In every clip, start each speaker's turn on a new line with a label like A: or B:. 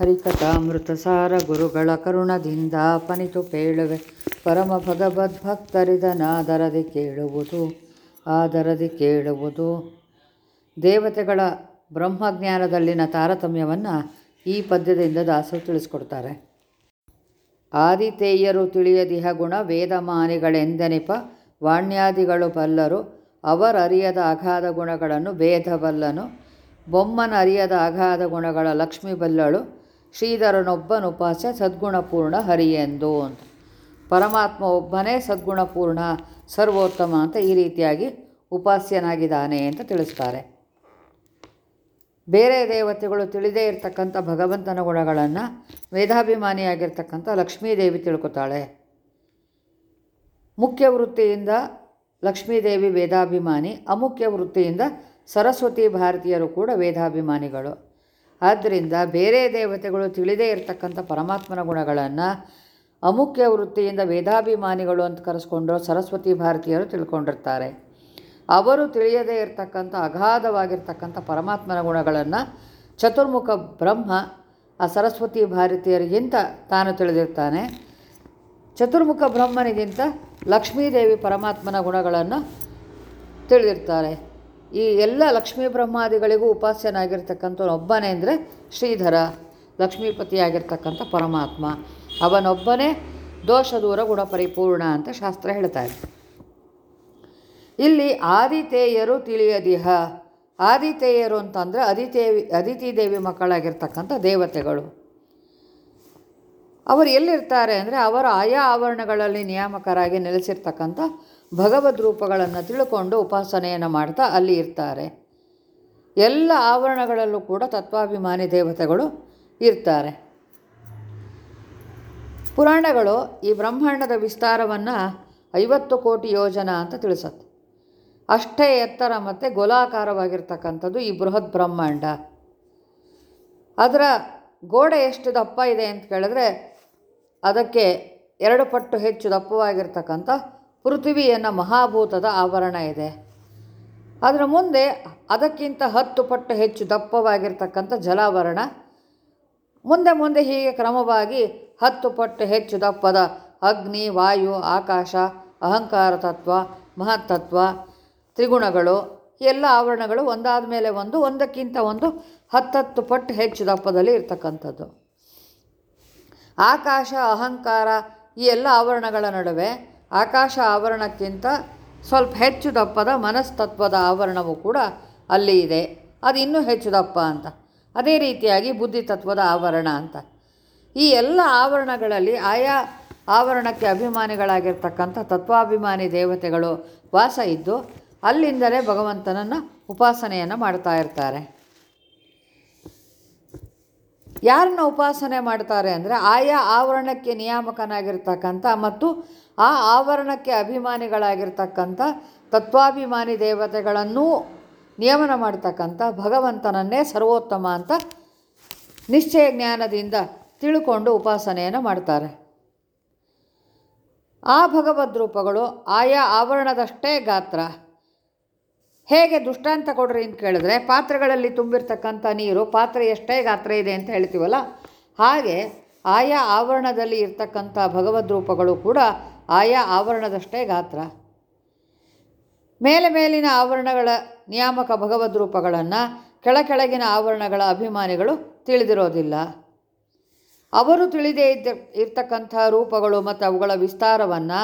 A: ಹರಿಕಥಾಮೃತ ಸಾರ ಗುರುಗಳ ಕರುಣದಿಂದ ಪನಿತು ಪೇಳುವೆ. ಪರಮ ಭಗವದ್ಭಕ್ತರಿದನಾದರದಿ ಕೇಳುವುದು ಆದರದಿ ಕೇಳುವುದು. ದೇವತೆಗಳ ಬ್ರಹ್ಮಜ್ಞಾನದಲ್ಲಿನ ತಾರತಮ್ಯವನ್ನು ಈ ಪದ್ಯದಿಂದ ದಾಸರು ತಿಳಿಸ್ಕೊಡ್ತಾರೆ. ಆದಿತೇಯರು ತಿಳಿಯದಿಹ ಗುಣ ವೇದಮಾನಿಗಳೆಂದೆನಿಪ, ವಾಣ್ಯಾದಿಗಳು ಬಲ್ಲರು ಅವರರಿಯದ ಅಗಾಧ ಗುಣಗಳನ್ನು ವೇದಬಲ್ಲನು. ಬೊಮ್ಮನ ಅರಿಯದ ಅಗಾಧ ಗುಣಗಳ ಲಕ್ಷ್ಮಿ ಬಲ್ಲಳು. ಶ್ರೀಧರನೊಬ್ಬನುಪಾಸ್ಯ ಸದ್ಗುಣಪೂರ್ಣ ಹರಿಯೆಂದು ಅಂತ ಪರಮಾತ್ಮ ಒಬ್ಬನೇ ಸದ್ಗುಣಪೂರ್ಣ, ಸರ್ವೋತ್ತಮ ಅಂತ ಈ ರೀತಿಯಾಗಿ ಉಪಾಸ್ಯನಾಗಿದ್ದಾನೆ ಅಂತ ತಿಳಿಸ್ತಾರೆ. ಬೇರೆ ದೇವತೆಗಳು ತಿಳಿದೇ ಇರತಕ್ಕಂಥ ಭಗವಂತನ ಗುಣಗಳನ್ನು ವೇದಾಭಿಮಾನಿಯಾಗಿರ್ತಕ್ಕಂಥ ಲಕ್ಷ್ಮೀದೇವಿ ತಿಳ್ಕೊತಾಳೆ. ಮುಖ್ಯ ವೃತ್ತಿಯಿಂದ ಲಕ್ಷ್ಮೀದೇವಿ ವೇದಾಭಿಮಾನಿ, ಅಮುಖ್ಯ ವೃತ್ತಿಯಿಂದ ಸರಸ್ವತಿ ಭಾರತೀಯರು ಕೂಡ ವೇದಾಭಿಮಾನಿಗಳು. ಆದ್ದರಿಂದ ಬೇರೆ ದೇವತೆಗಳು ತಿಳಿದೇ ಇರತಕ್ಕಂಥ ಪರಮಾತ್ಮನ ಗುಣಗಳನ್ನು ಅಮುಖ್ಯ ವೃತ್ತಿಯಿಂದ ವೇದಾಭಿಮಾನಿಗಳು ಅಂತ ಕರೆಸ್ಕೊಂಡು ಸರಸ್ವತಿ ಭಾರತೀಯರು ತಿಳ್ಕೊಂಡಿರ್ತಾರೆ. ಅವರು ತಿಳಿಯದೇ ಇರತಕ್ಕಂಥ, ಅಗಾಧವಾಗಿರ್ತಕ್ಕಂಥ ಪರಮಾತ್ಮನ ಗುಣಗಳನ್ನು ಚತುರ್ಮುಖ ಬ್ರಹ್ಮ, ಆ ಸರಸ್ವತಿ ಭಾರತೀಯರಿಗಿಂತ ತಾನು ತಿಳಿದಿರ್ತಾನೆ. ಚತುರ್ಮುಖ ಬ್ರಹ್ಮನಿಗಿಂತ ಲಕ್ಷ್ಮೀದೇವಿ ಪರಮಾತ್ಮನ ಗುಣಗಳನ್ನು ತಿಳಿದಿರ್ತಾರೆ. ಈ ಎಲ್ಲ ಲಕ್ಷ್ಮೀ ಬ್ರಹ್ಮಾದಿಗಳಿಗೂ ಉಪಾಸ್ಯನಾಗಿರ್ತಕ್ಕಂಥ ಒಬ್ಬನೇ ಅಂದರೆ ಶ್ರೀಧರ, ಲಕ್ಷ್ಮೀಪತಿಯಾಗಿರ್ತಕ್ಕಂಥ ಪರಮಾತ್ಮ. ಅವನೊಬ್ಬನೇ ದೋಷ ದೂರ ಗುಣ ಪರಿಪೂರ್ಣ ಅಂತ ಶಾಸ್ತ್ರ ಹೇಳ್ತಾ ಇದೆ. ಇಲ್ಲಿ ಆದಿತೇಯರು ತಿಳಿಯದಿಹ. ಆದಿತೇಯರು ಅಂತಂದರೆ ಅದಿತೇವಿ ಅದಿತಿ ದೇವಿ ಮಕ್ಕಳಾಗಿರ್ತಕ್ಕಂಥ ದೇವತೆಗಳು. ಅವರು ಎಲ್ಲಿರ್ತಾರೆ ಅಂದರೆ ಅವರ ಆಯಾ ಆವರಣಗಳಲ್ಲಿ ನಿಯಾಮಕರಾಗಿ ನೆಲೆಸಿರ್ತಕ್ಕಂಥ ಭಗವದ್ ರೂಪಗಳನ್ನು ತಿಳ್ಕೊಂಡು ಉಪಾಸನೆಯನ್ನು ಮಾಡ್ತಾ ಅಲ್ಲಿ ಇರ್ತಾರೆ. ಎಲ್ಲ ಆವರಣಗಳಲ್ಲೂ ಕೂಡ ತತ್ವಾಭಿಮಾನಿ ದೇವತೆಗಳು ಇರ್ತಾರೆ. ಪುರಾಣಗಳು ಈ ಬ್ರಹ್ಮಾಂಡದ ವಿಸ್ತಾರವನ್ನು ಐವತ್ತು ಕೋಟಿ ಯೋಜನ ಅಂತ ತಿಳಿಸುತ್ತೆ. ಅಷ್ಟೇ ಎತ್ತರ ಮತ್ತು ಗೋಲಾಕಾರವಾಗಿರ್ತಕ್ಕಂಥದ್ದು ಈ ಬೃಹತ್ ಬ್ರಹ್ಮಾಂಡ. ಅದರ ಗೋಡೆ ಎಷ್ಟು ದಪ್ಪ ಇದೆ ಅಂತ ಕೇಳಿದ್ರೆ ಅದಕ್ಕೆ ಎರಡು ಪಟ್ಟು ಹೆಚ್ಚು ದಪ್ಪವಾಗಿರ್ತಕ್ಕಂಥ ಪೃಥ್ವಿಯನ್ನು ಮಹಾಭೂತದ ಆವರಣ ಇದೆ. ಅದರ ಮುಂದೆ ಅದಕ್ಕಿಂತ ಹತ್ತು ಪಟ್ಟು ಹೆಚ್ಚು ದಪ್ಪವಾಗಿರ್ತಕ್ಕಂಥ ಜಲಾವರಣ. ಮುಂದೆ ಮುಂದೆ ಹೀಗೆ ಕ್ರಮವಾಗಿ ಹತ್ತು ಪಟ್ಟು ಹೆಚ್ಚು ದಪ್ಪದ ಅಗ್ನಿ, ವಾಯು, ಆಕಾಶ, ಅಹಂಕಾರ ತತ್ವ, ಮಹತ್ತತ್ವ, ತ್ರಿಗುಣಗಳು, ಎಲ್ಲ ಆವರಣಗಳು ಒಂದಾದ ಮೇಲೆ ಒಂದು, ಒಂದಕ್ಕಿಂತ ಒಂದು ಹತ್ತತ್ತು ಪಟ್ಟು ಹೆಚ್ಚು ದಪ್ಪದಲ್ಲಿ ಇರ್ತಕ್ಕಂಥದ್ದು. ಆಕಾಶ, ಅಹಂಕಾರ ಈ ಎಲ್ಲ ಆವರಣಗಳ ನಡುವೆ ಆಕಾಶ ಆವರಣಕ್ಕಿಂತ ಸ್ವಲ್ಪ ಹೆಚ್ಚು ದಪ್ಪದ ಮನಸ್ತತ್ವದ ಆವರಣವು ಕೂಡ ಅಲ್ಲಿ ಇದೆ. ಅದು ಇನ್ನೂ ಹೆಚ್ಚು ದಪ್ಪ ಅಂತ. ಅದೇ ರೀತಿಯಾಗಿ ಬುದ್ಧಿ ತತ್ವದ ಆವರಣ ಅಂತ. ಈ ಎಲ್ಲ ಆವರಣಗಳಲ್ಲಿ ಆಯಾ ಆವರಣಕ್ಕೆ ಅಭಿಮಾನಿಗಳಾಗಿರ್ತಕ್ಕಂಥ ತತ್ವಾಭಿಮಾನಿ ದೇವತೆಗಳು ವಾಸ ಇದ್ದು ಅಲ್ಲಿಂದಲೇ ಭಗವಂತನನ್ನು ಉಪಾಸನೆಯನ್ನು ಮಾಡ್ತಾ ಇರ್ತಾರೆ. ಯಾರನ್ನ ಉಪಾಸನೆ ಮಾಡ್ತಾರೆ ಅಂದರೆ ಆಯಾ ಆವರಣಕ್ಕೆ ನಿಯಾಮಕನಾಗಿರ್ತಕ್ಕಂಥ ಮತ್ತು ಆ ಆವರಣಕ್ಕೆ ಅಭಿಮಾನಿಗಳಾಗಿರ್ತಕ್ಕಂಥ ತತ್ವಾಭಿಮಾನಿ ದೇವತೆಗಳನ್ನೂ ನಿಯಮನ ಮಾಡ್ತಕ್ಕಂಥ ಭಗವಂತನನ್ನೇ ಸರ್ವೋತ್ತಮ ಅಂತ ನಿಶ್ಚಯ ಜ್ಞಾನದಿಂದ ತಿಳ್ಕೊಂಡು ಉಪಾಸನೆಯನ್ನು ಮಾಡ್ತಾರೆ. ಆ ಭಗವದ್ರೂಪಗಳು ಆಯಾ ಆವರಣದಷ್ಟೇ ಗಾತ್ರ. ಹೇಗೆ ದುಷ್ಟಾಂತ ಕೊಡ್ರಿ ಅಂತ ಕೇಳಿದ್ರೆ, ಪಾತ್ರೆಗಳಲ್ಲಿ ತುಂಬಿರ್ತಕ್ಕಂಥ ನೀರು ಪಾತ್ರೆ ಎಷ್ಟೇ ಗಾತ್ರ ಇದೆ ಅಂತ ಹೇಳ್ತೀವಲ್ಲ, ಹಾಗೆ ಆಯಾ ಆವರಣದಲ್ಲಿ ಇರ್ತಕ್ಕಂಥ ಭಗವದ್ ರೂಪಗಳು ಕೂಡ ಆಯಾ ಆವರಣದಷ್ಟೇ ಗಾತ್ರ. ಮೇಲೆ ಮೇಲಿನ ಆವರಣಗಳ ನಿಯಾಮಕ ಭಗವದ್ ರೂಪಗಳನ್ನು ಕೆಳ ಕೆಳಗಿನ ಆವರಣಗಳ ಅಭಿಮಾನಿಗಳು ತಿಳಿದಿರೋದಿಲ್ಲ. ಅವರು ತಿಳಿದೇ ಇದ್ದ, ಇರ್ತಕ್ಕಂಥ ರೂಪಗಳು ಮತ್ತು ಅವುಗಳ ವಿಸ್ತಾರವನ್ನು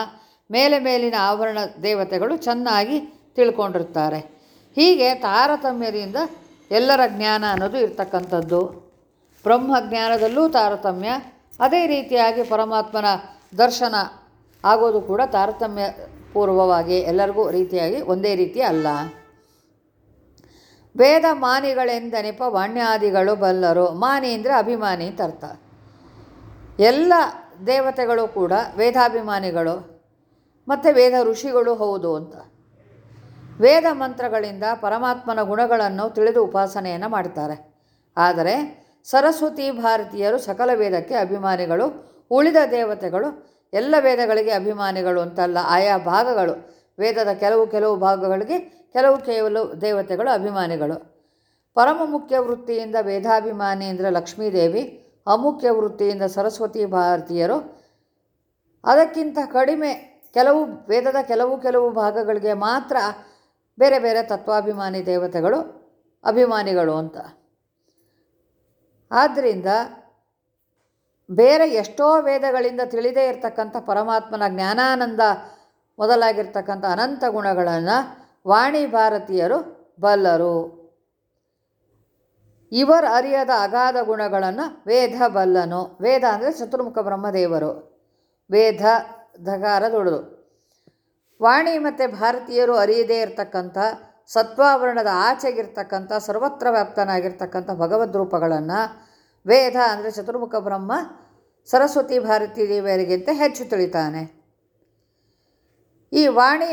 A: ಮೇಲೆ ಮೇಲಿನ ಆವರಣ ದೇವತೆಗಳು ಚೆನ್ನಾಗಿ ತಿಳ್ಕೊಂಡಿರ್ತಾರೆ. ಹೀಗೆ ತಾರತಮ್ಯದಿಂದ ಎಲ್ಲರ ಜ್ಞಾನ ಅನ್ನೋದು ಇರ್ತಕ್ಕಂಥದ್ದು. ಬ್ರಹ್ಮಜ್ಞಾನದಲ್ಲೂ ತಾರತಮ್ಯ, ಅದೇ ರೀತಿಯಾಗಿ ಪರಮಾತ್ಮನ ದರ್ಶನ ಆಗೋದು ಕೂಡ ತಾರತಮ್ಯ ಪೂರ್ವವಾಗಿ, ಎಲ್ಲರಿಗೂ ರೀತಿಯಾಗಿ ಒಂದೇ ರೀತಿ ಅಲ್ಲ. ವೇದ ಮಾನಿಗಳೆಂದನೆಪ ವಾಣ್ಯಾದಿಗಳು ಬಲ್ಲರು, ಮಾನಿ ಅಂದರೆ ಅಭಿಮಾನಿ ಅಂತ ಅರ್ಥ. ಎಲ್ಲ ದೇವತೆಗಳು ಕೂಡ ವೇದಾಭಿಮಾನಿಗಳು, ಮತ್ತು ವೇದ ಋಷಿಗಳು ಹೌದು ಅಂತ. ವೇದ ಮಂತ್ರಗಳಿಂದ ಪರಮಾತ್ಮನ ಗುಣಗಳನ್ನು ತಿಳಿದು ಉಪಾಸನೆಯನ್ನು ಮಾಡ್ತಾರೆ ಆದರೆ ಸರಸ್ವತಿ ಭಾರತೀಯರು ಸಕಲ ವೇದಕ್ಕೆ ಅಭಿಮಾನಿಗಳು, ಉಳಿದ ದೇವತೆಗಳು, ಎಲ್ಲ ವೇದಗಳಿಗೆ ಅಭಿಮಾನಿಗಳು ಅಂತಲ್ಲ, ಆಯಾ ಭಾಗಗಳು, ವೇದದ ಕೆಲವು ಕೆಲವು ಭಾಗಗಳಿಗೆ ಕೆಲವು ಕೆಲವು ದೇವತೆಗಳು ಅಭಿಮಾನಿಗಳು. ಪರಮ ಮುಖ್ಯ ವೃತ್ತಿಯಿಂದ ವೇದಾಭಿಮಾನಿ ಅಂದರೆ ಲಕ್ಷ್ಮೀದೇವಿ, ಅಮುಖ್ಯ ವೃತ್ತಿಯಿಂದ ಸರಸ್ವತಿ ಭಾರತೀಯರು. ಅದಕ್ಕಿಂತ ಕಡಿಮೆ ಕೆಲವು ವೇದದ ಕೆಲವು ಕೆಲವು ಭಾಗಗಳಿಗೆ ಮಾತ್ರ ಬೇರೆ ಬೇರೆ ತತ್ವಾಭಿಮಾನಿ ದೇವತೆಗಳು ಅಭಿಮಾನಿಗಳು ಅಂತ. ಆದ್ದರಿಂದ ಬೇರೆ ಎಷ್ಟೋ ವೇದಗಳಿಂದ ತಿಳಿದೇ ಇರತಕ್ಕಂಥ ಪರಮಾತ್ಮನ ಜ್ಞಾನಾನಂದ ಮೊದಲಾಗಿರ್ತಕ್ಕಂಥ ಅನಂತ ಗುಣಗಳನ್ನು ವಾಣಿ ಭಾರತೀಯರು ಬಲ್ಲರು. ಇವರ ಅರಿಯದ ಅಗಾಧ ಗುಣಗಳನ್ನು ವೇದ ಬಲ್ಲನು. ವೇದ ಅಂದರೆ ಚತುರ್ಮುಖ ಬ್ರಹ್ಮದೇವರು. ವೇದ ಧಗಾರ ದುಡಿದು ವಾಣಿ ಮತ್ತು ಭಾರತೀಯರು ಅರಿಯದೇ ಇರತಕ್ಕಂಥ ಸತ್ವಾವರಣದ ಆಚೆಗಿರ್ತಕ್ಕಂಥ ಸರ್ವತ್ರ ವ್ಯಾಪ್ತನಾಗಿರ್ತಕ್ಕಂಥ ಭಗವದ್ ರೂಪಗಳನ್ನು ವೇದ ಅಂದರೆ ಚತುರ್ಮುಖ ಬ್ರಹ್ಮ ಸರಸ್ವತಿ ಭಾರತೀ ದೇವಿಯರಿಗಿಂತ ಹೆಚ್ಚು ತಿಳಿತಾನೆ. ಈ ವಾಣಿ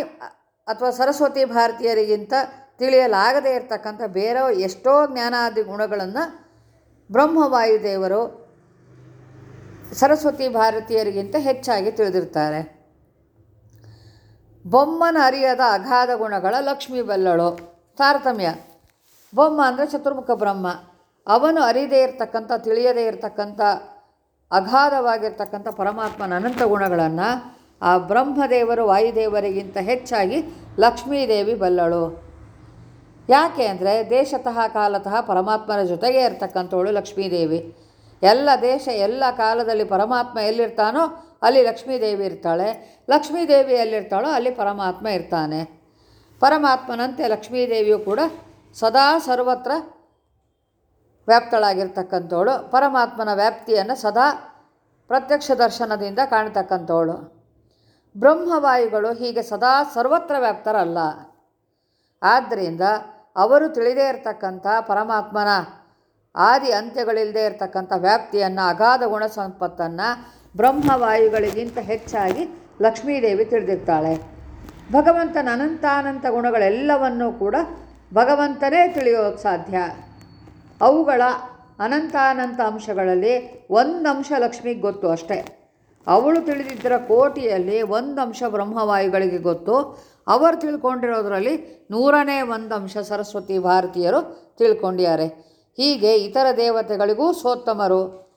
A: ಅಥವಾ ಸರಸ್ವತಿ ಭಾರತೀಯರಿಗಿಂತ ತಿಳಿಯಲಾಗದೇ ಇರತಕ್ಕಂಥ ಬೇರೆ ಎಷ್ಟೋ ಜ್ಞಾನಾದಿ ಗುಣಗಳನ್ನು ಬ್ರಹ್ಮವಾಯುದೇವರು ಸರಸ್ವತಿ ಭಾರತೀಯರಿಗಿಂತ ಹೆಚ್ಚಾಗಿ ತಿಳಿದಿರ್ತಾರೆ. ಬೊಮ್ಮನ ಅರಿಯದ ಅಗಾಧ ಗುಣಗಳ ಲಕ್ಷ್ಮೀ ಬಲ್ಲಳು. ತಾರತಮ್ಯ. ಬೊಮ್ಮ ಅಂದರೆ ಚತುರ್ಮುಖ ಬ್ರಹ್ಮ. ಅವನು ಅರಿದೇ ಇರತಕ್ಕಂಥ, ತಿಳಿಯದೇ ಇರತಕ್ಕಂಥ, ಅಗಾಧವಾಗಿರ್ತಕ್ಕಂಥ ಪರಮಾತ್ಮನ ಅನಂತ ಗುಣಗಳನ್ನು ಆ ಬ್ರಹ್ಮದೇವರು ವಾಯುದೇವರಿಗಿಂತ ಹೆಚ್ಚಾಗಿ ಲಕ್ಷ್ಮೀದೇವಿ ಬಲ್ಲಳು. ಯಾಕೆ ಅಂದರೆ ದೇಶತಃ ಕಾಲತಃ ಪರಮಾತ್ಮನ ಜೊತೆಗೆ ಇರತಕ್ಕಂಥವಳು ಲಕ್ಷ್ಮೀದೇವಿ. ಎಲ್ಲ ದೇಶ ಎಲ್ಲ ಕಾಲದಲ್ಲಿ ಪರಮಾತ್ಮ ಎಲ್ಲಿರ್ತಾನೋ ಅಲ್ಲಿ ಲಕ್ಷ್ಮೀದೇವಿ ಇರ್ತಾಳೆ. ಲಕ್ಷ್ಮೀದೇವಿ ಎಲ್ಲಿರ್ತಾಳೋ ಅಲ್ಲಿ ಪರಮಾತ್ಮ ಇರ್ತಾನೆ. ಪರಮಾತ್ಮನಂತೆ ಲಕ್ಷ್ಮೀದೇವಿಯು ಕೂಡ ಸದಾ ಸರ್ವತ್ರ ವ್ಯಾಪ್ತಳಾಗಿರ್ತಕ್ಕಂಥವಳು. ಪರಮಾತ್ಮನ ವ್ಯಾಪ್ತಿಯನ್ನು ಸದಾ ಪ್ರತ್ಯಕ್ಷ ದರ್ಶನದಿಂದ ಕಾಣ್ತಕ್ಕಂಥವಳು. ಬ್ರಹ್ಮವಾಯುಗಳು ಹೀಗೆ ಸದಾ ಸರ್ವತ್ರ ವ್ಯಾಪ್ತರಲ್ಲ. ಆದ್ದರಿಂದ ಅವರು ತಿಳಿದೇ ಇರತಕ್ಕಂಥ ಪರಮಾತ್ಮನ ಆದಿ ಅಂತ್ಯಗಳಿಲ್ಲದೇ ಇರತಕ್ಕಂಥ ವ್ಯಾಪ್ತಿಯನ್ನು, ಅಗಾಧ ಗುಣ ಸಂಪತ್ತನ್ನು ಬ್ರಹ್ಮವಾಯುಗಳಿಗಿಂತ ಹೆಚ್ಚಾಗಿ ಲಕ್ಷ್ಮೀದೇವಿ ತಿಳಿದಿರ್ತಾಳೆ. ಭಗವಂತನ ಅನಂತಾನಂತ ಗುಣಗಳೆಲ್ಲವನ್ನೂ ಕೂಡ ಭಗವಂತನೇ ತಿಳಿಯೋಕ್ಕೆ ಸಾಧ್ಯ. ಅವುಗಳ ಅನಂತಾನಂತ ಅಂಶಗಳಲ್ಲಿ ಒಂದು ಅಂಶ ಲಕ್ಷ್ಮಿಗೆ ಗೊತ್ತು ಅಷ್ಟೇ. ಅವಳು ತಿಳಿದಿದ್ದರ ಕೋಟಿಯಲ್ಲಿ ಒಂದು ಅಂಶ ಬ್ರಹ್ಮವಾಯುಗಳಿಗೆ ಗೊತ್ತು. ಅವರು ತಿಳ್ಕೊಂಡಿರೋದ್ರಲ್ಲಿ ನೂರನೇ ಒಂದು ಅಂಶ ಸರಸ್ವತಿ ಭಾರತೀಯರು ತಿಳ್ಕೊಂಡಿದ್ದಾರೆ. ಹೀಗೆ ಇತರ ದೇವತೆಗಳಿಗೂ ಸೋತ್ತಮರು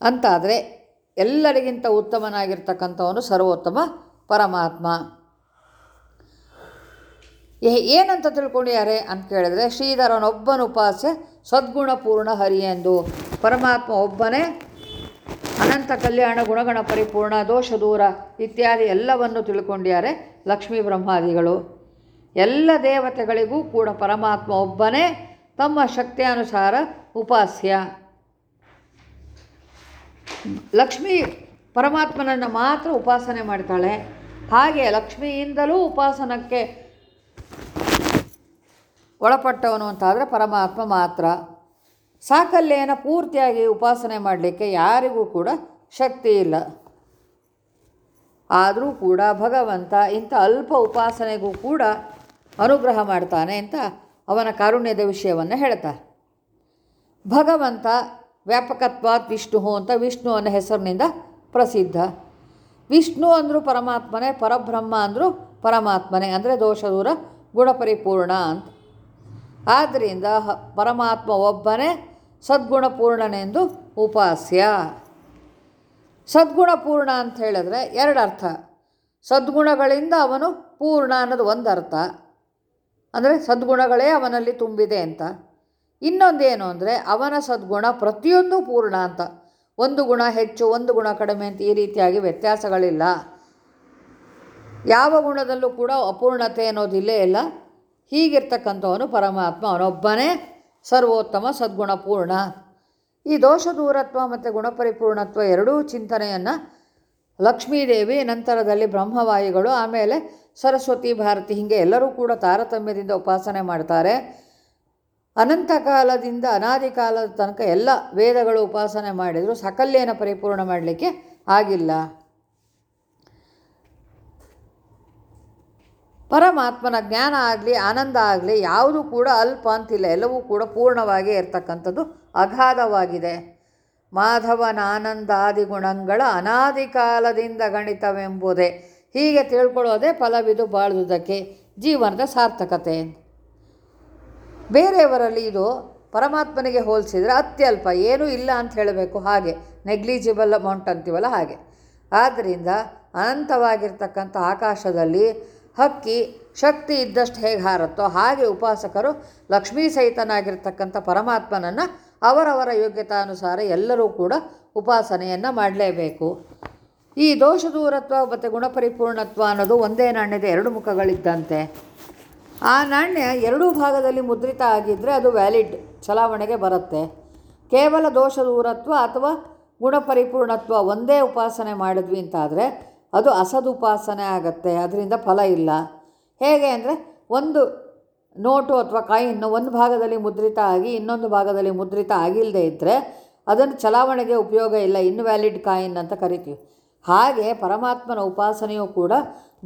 A: ಅಂತಾದರೆ ಎಲ್ಲರಿಗಿಂತ ಉತ್ತಮನಾಗಿರ್ತಕ್ಕಂಥವನು ಸರ್ವೋತ್ತಮ ಪರಮಾತ್ಮ. ಏನಂತ ತಿಳ್ಕೊಂಡಿದ್ದಾರೆ ಅಂತ ಕೇಳಿದ್ರೆ, ಶ್ರೀಧರನೊಬ್ಬನ ಉಪಾಸ್ಯ ಸದ್ಗುಣಪೂರ್ಣ ಹರಿ ಎಂದು. ಪರಮಾತ್ಮ ಒಬ್ಬನೇ, ಅನಂತ ಕಲ್ಯಾಣ ಗುಣಗಣ ಪರಿಪೂರ್ಣ, ದೋಷ ದೂರ ಇತ್ಯಾದಿ ಎಲ್ಲವನ್ನು ತಿಳ್ಕೊಂಡಿದ್ದಾರೆ ಲಕ್ಷ್ಮೀ ಬ್ರಹ್ಮಾದಿಗಳು. ಎಲ್ಲ ದೇವತೆಗಳಿಗೂ ಕೂಡ ಪರಮಾತ್ಮ ಒಬ್ಬನೇ, ತಮ್ಮ ಶಕ್ತಿಯಾನುಸಾರ ಉಪಾಸ್ಯ. ಲಕ್ಷ್ಮಿ ಪರಮಾತ್ಮನನ್ನು ಮಾತ್ರ ಉಪಾಸನೆ ಮಾಡ್ತಾಳೆ. ಹಾಗೆ ಲಕ್ಷ್ಮಿಯಿಂದಲೂ ಉಪಾಸನಕ್ಕೆ ಒಳಪಟ್ಟವನು ಅಂತಾದರೆ ಪರಮಾತ್ಮ ಮಾತ್ರ. ಸಾಕಲ್ಯನ ಪೂರ್ತಿಯಾಗಿ ಉಪಾಸನೆ ಮಾಡಲಿಕ್ಕೆ ಯಾರಿಗೂ ಕೂಡ ಶಕ್ತಿ ಇಲ್ಲ. ಆದರೂ ಕೂಡ ಭಗವಂತ ಇಂಥ ಅಲ್ಪ ಉಪಾಸನೆಗೂ ಕೂಡ ಅನುಗ್ರಹ ಮಾಡ್ತಾನೆ ಅಂತ ಅವನ ಕಾರುಣ್ಯದ ವಿಷಯವನ್ನು ಹೇಳ್ತಾರೆ. ಭಗವಂತ ವ್ಯಾಪಕತ್ವಾತ್ ವಿಷ್ಣು ಅಂತ ವಿಷ್ಣು ಅನ್ನೋ ಹೆಸರಿನಿಂದ ಪ್ರಸಿದ್ಧ. ವಿಷ್ಣು ಅಂದರೂ ಪರಮಾತ್ಮನೇ, ಪರಬ್ರಹ್ಮ ಅಂದರೂ ಪರಮಾತ್ಮನೇ, ಅಂದರೆ ದೋಷದೂರ ಗುಣಪರಿಪೂರ್ಣ ಅಂತ. ಆದ್ದರಿಂದ ಪರಮಾತ್ಮ ಒಬ್ಬನೇ, ಸದ್ಗುಣಪೂರ್ಣನೆಂದು ಉಪಾಸ್ಯ. ಸದ್ಗುಣಪೂರ್ಣ ಅಂತ ಹೇಳಿದ್ರೆ ಎರಡು ಅರ್ಥ ಸದ್ಗುಣಗಳಿಂದ ಅವನು ಪೂರ್ಣ ಅನ್ನೋದು ಒಂದು ಅರ್ಥ ಅಂದರೆ ಸದ್ಗುಣಗಳೇ ಅವನಲ್ಲಿ ತುಂಬಿದೆ ಅಂತ. ಇನ್ನೊಂದೇನು ಅಂದರೆ ಅವನ ಸದ್ಗುಣ ಪ್ರತಿಯೊಂದು ಪೂರ್ಣ ಅಂತ. ಒಂದು ಗುಣ ಹೆಚ್ಚು, ಒಂದು ಗುಣ ಕಡಿಮೆ ಅಂತ ಈ ರೀತಿಯಾಗಿ ವ್ಯತ್ಯಾಸಗಳಿಲ್ಲ. ಯಾವ ಗುಣದಲ್ಲೂ ಕೂಡ ಅಪೂರ್ಣತೆ ಅನ್ನೋದಿಲ್ಲೇ ಇಲ್ಲ ಹೀಗಿರ್ತಕ್ಕಂಥವನು ಪರಮಾತ್ಮ, ಅವನೊಬ್ಬನೇ ಸರ್ವೋತ್ತಮ ಸದ್ಗುಣ ಪೂರ್ಣ. ಈ ದೋಷ ದೂರತ್ವ ಮತ್ತು ಗುಣಪರಿಪೂರ್ಣತ್ವ ಎರಡೂ ಚಿಂತನೆಯನ್ನು ಲಕ್ಷ್ಮೀದೇವಿ, ನಂತರದಲ್ಲಿ ಬ್ರಹ್ಮವಾಯುಗಳು, ಆಮೇಲೆ ಸರಸ್ವತಿ ಭಾರತಿ ಹೀಗೆ ಎಲ್ಲರೂ ಕೂಡ ತಾರತಮ್ಯದಿಂದ ಉಪಾಸನೆ ಮಾಡ್ತಾರೆ. ಅನಂತ ಕಾಲದಿಂದ ಅನಾದಿ ಕಾಲದ ತನಕ ಎಲ್ಲ ವೇದಗಳು ಉಪಾಸನೆ ಮಾಡಿದರೂ, ಸಕಲ್ಯನ ಪರಿಪೂರ್ಣ ಮಾಡಲಿಕ್ಕೆ ಆಗಿಲ್ಲ. ಪರಮಾತ್ಮನ ಜ್ಞಾನ ಆಗಲಿ, ಆನಂದ ಆಗಲಿ, ಯಾವುದೂ ಕೂಡ ಅಲ್ಪ ಅಂತಿಲ್ಲ, ಎಲ್ಲವೂ ಕೂಡ ಪೂರ್ಣವಾಗಿ ಇರ್ತಕ್ಕಂಥದ್ದು ಅಗಾಧವಾಗಿದೆ. ಮಾಧವನ ಆನಂದಾದಿ ಗುಣಗಳ ಅನಾದಿ ಕಾಲದಿಂದ ಗಣಿತವೆಂಬುದೇ. ಹೀಗೆ ತಿಳ್ಕೊಳ್ಳೋದೇ ಫಲವಿದು ಬಾಳುವುದಕ್ಕೆ ಜೀವನದ ಸಾರ್ಥಕತೆ. ಬೇರೆಯವರಲ್ಲಿ ಇದು ಪರಮಾತ್ಮನಿಗೆ ಹೋಲಿಸಿದರೆ ಅತ್ಯಲ್ಪ, ಏನೂ ಇಲ್ಲ ಅಂತ ಹೇಳಬೇಕು ಹಾಗೆ. ನೆಗ್ಲಿಜಿಬಲ್ ಅಮೌಂಟ್ ಅಂತೀವಲ್ಲ ಹಾಗೆ. ಆದ್ದರಿಂದ ಅನಂತವಾಗಿರ್ತಕ್ಕಂಥ ಆಕಾಶದಲ್ಲಿ ಹಕ್ಕಿ ಶಕ್ತಿ ಇದ್ದಷ್ಟು ಹೇಗೆ ಹಾರುತ್ತೋ ಹಾಗೆ ಉಪಾಸಕರು ಲಕ್ಷ್ಮೀ ಸಹಿತನಾಗಿರ್ತಕ್ಕಂಥ ಪರಮಾತ್ಮನನ್ನು ಅವರವರ ಯೋಗ್ಯತಾನುಸಾರ ಎಲ್ಲರೂ ಕೂಡ ಉಪಾಸನೆಯನ್ನು ಮಾಡಲೇಬೇಕು. ಈ ದೋಷ ದೂರತ್ವ ಮತ್ತು ಗುಣಪರಿಪೂರ್ಣತ್ವ ಅನ್ನೋದು ಒಂದೇ ನಾಣ್ಯದ ಎರಡು ಮುಖಗಳಿದ್ದಂತೆ. ಆ ನಾಣ್ಯ ಎರಡೂ ಭಾಗದಲ್ಲಿ ಮುದ್ರಿತ ಆಗಿದ್ದರೆ ಅದು ವ್ಯಾಲಿಡ್ ಚಲಾವಣೆಗೆ ಬರುತ್ತೆ. ಕೇವಲ ದೋಷ ದೂರತ್ವ ಅಥವಾ ಗುಣಪರಿಪೂರ್ಣತ್ವ ಒಂದೇ ಉಪಾಸನೆ ಮಾಡಿದ್ವಿ ಅಂತಾದರೆ ಅದು ಅಸದುಪಾಸನೆ ಆಗತ್ತೆ, ಅದರಿಂದ ಫಲ ಇಲ್ಲ. ಹೇಗೆ ಅಂದರೆ ಒಂದು ನೋಟು ಅಥವಾ ಕಾಯಿನ್ನು ಒಂದು ಭಾಗದಲ್ಲಿ ಮುದ್ರಿತ ಆಗಿ ಇನ್ನೊಂದು ಭಾಗದಲ್ಲಿ ಮುದ್ರಿತ ಆಗಿಲ್ಲದೆ ಇದ್ದರೆ ಅದನ್ನು ಚಲಾವಣೆಗೆ ಉಪಯೋಗ ಇಲ್ಲ ಇನ್ವ್ಯಾಲಿಡ್ ಕಾಯಿನ್ ಅಂತ ಕರಿತೀವಿ. ಹಾಗೆ ಪರಮಾತ್ಮನ ಉಪಾಸನೆಯೂ ಕೂಡ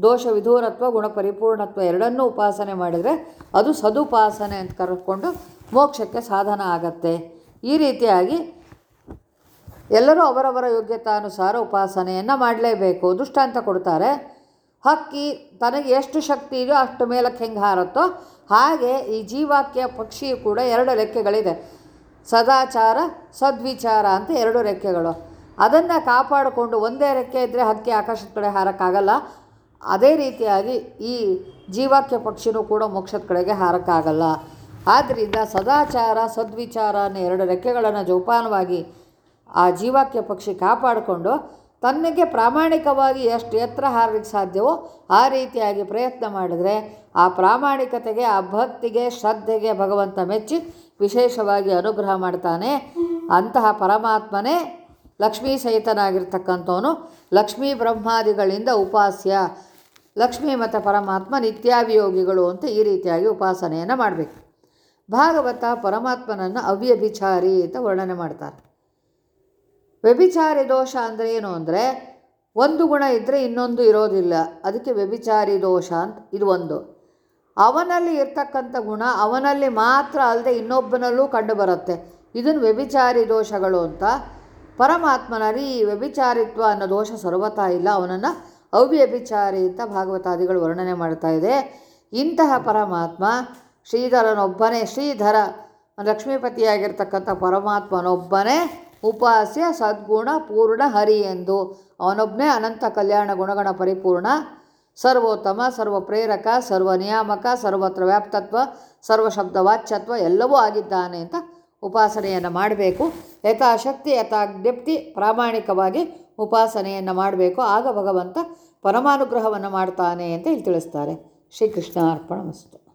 A: ದೋಷ, ವಿಧೂರತ್ವ ಗುಣಪರಿಪೂರ್ಣತ್ವ ಎರಡನ್ನೂ ಉಪಾಸನೆ ಮಾಡಿದರೆ ಅದು ಸದುಪಾಸನೆ ಅಂತ ಕರೆದುಕೊಂಡು ಮೋಕ್ಷಕ್ಕೆ ಸಾಧನ ಆಗತ್ತೆ. ಈ ರೀತಿಯಾಗಿ ಎಲ್ಲರೂ ಅವರವರ ಯೋಗ್ಯತಾನುಸಾರ ಉಪಾಸನೆಯನ್ನು ಮಾಡಲೇಬೇಕು. ದೃಷ್ಟಾಂತ ಕೊಡ್ತಾರೆ. ಹಕ್ಕಿ ತನಗೆ ಎಷ್ಟು ಶಕ್ತಿ ಇದೆಯೋ ಅಷ್ಟು ಮೇಲಕ್ಕೆ ಹೆಂಗೆ ಹಾರತ್ತೋ ಹಾಗೆ ಈ ಜೀವಾಕ್ಯ ಪಕ್ಷಿಯು ಕೂಡ ಎರಡು ರೆಕ್ಕೆಗಳಿದೆ ಸದಾಚಾರ, ಸದ್ವಿಚಾರ ಅಂತ ಎರಡು ರೆಕ್ಕೆಗಳು ಅದನ್ನು ಕಾಪಾಡಿಕೊಂಡು ಒಂದೇ ರೆಕ್ಕೆ ಇದ್ದರೆ ಹಕ್ಕಿ ಆಕಾಶದ ಕಡೆ ಹಾರಕ್ಕಾಗಲ್ಲ. ಅದೇ ರೀತಿಯಾಗಿ ಈ ಜೀವಾಕ್ಯ ಪಕ್ಷಿನೂ ಕೂಡ ಮೋಕ್ಷದ ಕಡೆಗೆ ಹಾರಕ್ಕಾಗಲ್ಲ. ಆದ್ದರಿಂದ ಸದಾಚಾರ, ಸದ್ವಿಚಾರ ಅನ್ನೋ ಎರಡು ರೆಕ್ಕೆಗಳನ್ನು ಜೋಪಾನವಾಗಿ ಆ ಜೀವಾಕ್ಯ ಪಕ್ಷಿ ಕಾಪಾಡಿಕೊಂಡು ತನ್ನಗೆ ಪ್ರಾಮಾಣಿಕವಾಗಿ ಎಷ್ಟು ಎತ್ತರ ಹಾರಲಿಕ್ಕೆ ಸಾಧ್ಯವೋ ಆ ರೀತಿಯಾಗಿ ಪ್ರಯತ್ನ ಮಾಡಿದರೆ ಆ ಪ್ರಾಮಾಣಿಕತೆಗೆ, ಆ ಭಕ್ತಿಗೆ, ಶ್ರದ್ಧೆಗೆ ಭಗವಂತ ಮೆಚ್ಚಿ ವಿಶೇಷವಾಗಿ ಅನುಗ್ರಹ ಮಾಡ್ತಾನೆ. ಅಂತಹ ಪರಮಾತ್ಮನೇ ಲಕ್ಷ್ಮೀ ಸಹಿತನಾಗಿರ್ತಕ್ಕಂಥವನು ಲಕ್ಷ್ಮೀ ಬ್ರಹ್ಮಾದಿಗಳಿಂದ ಉಪಾಸ್ಯ. ಲಕ್ಷ್ಮೀ ಮತ್ತು ಪರಮಾತ್ಮ ನಿತ್ಯಾಭಿಯೋಗಿಗಳು ಅಂತ ಈ ರೀತಿಯಾಗಿ ಉಪಾಸನೆಯನ್ನು ಮಾಡಬೇಕು. ಭಾಗವತ ಪರಮಾತ್ಮನನ್ನು ಅವ್ಯಭಿಚಾರಿ ಅಂತ ವರ್ಣನೆ ಮಾಡ್ತಾರೆ. ವ್ಯಭಿಚಾರಿ ದೋಷ ಅಂದರೆ ಏನು ಅಂದರೆ ಒಂದು ಗುಣ ಇದ್ದರೆ ಇನ್ನೊಂದು ಇರೋದಿಲ್ಲ. ಅದಕ್ಕೆ ವ್ಯಭಿಚಾರಿ ದೋಷ ಅಂತ ಇದು ಒಂದು. ಅವನಲ್ಲಿ ಇರ್ತಕ್ಕಂಥ ಗುಣ ಅವನಲ್ಲಿ ಮಾತ್ರ ಅಲ್ಲದೆ ಇನ್ನೊಬ್ಬನಲ್ಲೂ ಕಂಡುಬರುತ್ತೆ ಇದನ್ನು ವ್ಯಭಿಚಾರಿ ದೋಷಗಳು ಅಂತ ಪರಮಾತ್ಮನಲ್ಲಿ ಈ ವ್ಯಭಿಚಾರಿತ್ವ ಅನ್ನೋ ದೋಷ ಸರ್ವತಾ ಇಲ್ಲ. ಅವನನ್ನು ಅವ್ಯಭಿಚಾರಿ ಅಂತ ಭಾಗವತಾದಿಗಳು ವರ್ಣನೆ ಮಾಡ್ತಾ ಇದೆ. ಇಂತಹ ಪರಮಾತ್ಮ ಶ್ರೀಧರನೊಬ್ಬನೇ, ಶ್ರೀಧರ ಲಕ್ಷ್ಮೀಪತಿಯಾಗಿರ್ತಕ್ಕಂಥ ಪರಮಾತ್ಮನೊಬ್ಬನೇ ಉಪಾಸ್ಯ, ಸದ್ಗುಣ, ಪೂರ್ಣ, ಹರಿ ಎಂದು. ಅವನೊಬ್ಬನೇ ಅನಂತ ಕಲ್ಯಾಣ ಗುಣಗಣ ಪರಿಪೂರ್ಣ. ಸರ್ವೋತ್ತಮ ಸರ್ವ ಪ್ರೇರಕ ಸರ್ವ ನಿಯಾಮಕ ಸರ್ವತ್ರ ವ್ಯಾಪ್ತತ್ವ ಸರ್ವಶಬ್ದ ವಾಚ್ಯತ್ವ ಎಲ್ಲವೂ ಆಗಿದ್ದಾನೆ ಅಂತ ಉಪಾಸನೆಯನ್ನು ಮಾಡಬೇಕು. ಯಥಾಶಕ್ತಿ, ಯಥಾಜ್ಞಪ್ತಿ ಪ್ರಾಮಾಣಿಕವಾಗಿ ಉಪಾಸನೆಯನ್ನು ಮಾಡಬೇಕು. ಆಗ ಭಗವಂತ ಪರಮಾನುಗ್ರಹವನ್ನು ಮಾಡ್ತಾನೆ ಅಂತ ಇಲ್ಲಿ ತಿಳಿಸ್ತಾರೆ. ಶ್ರೀಕೃಷ್ಣ ಅರ್ಪಣ ಮಸ್ತು.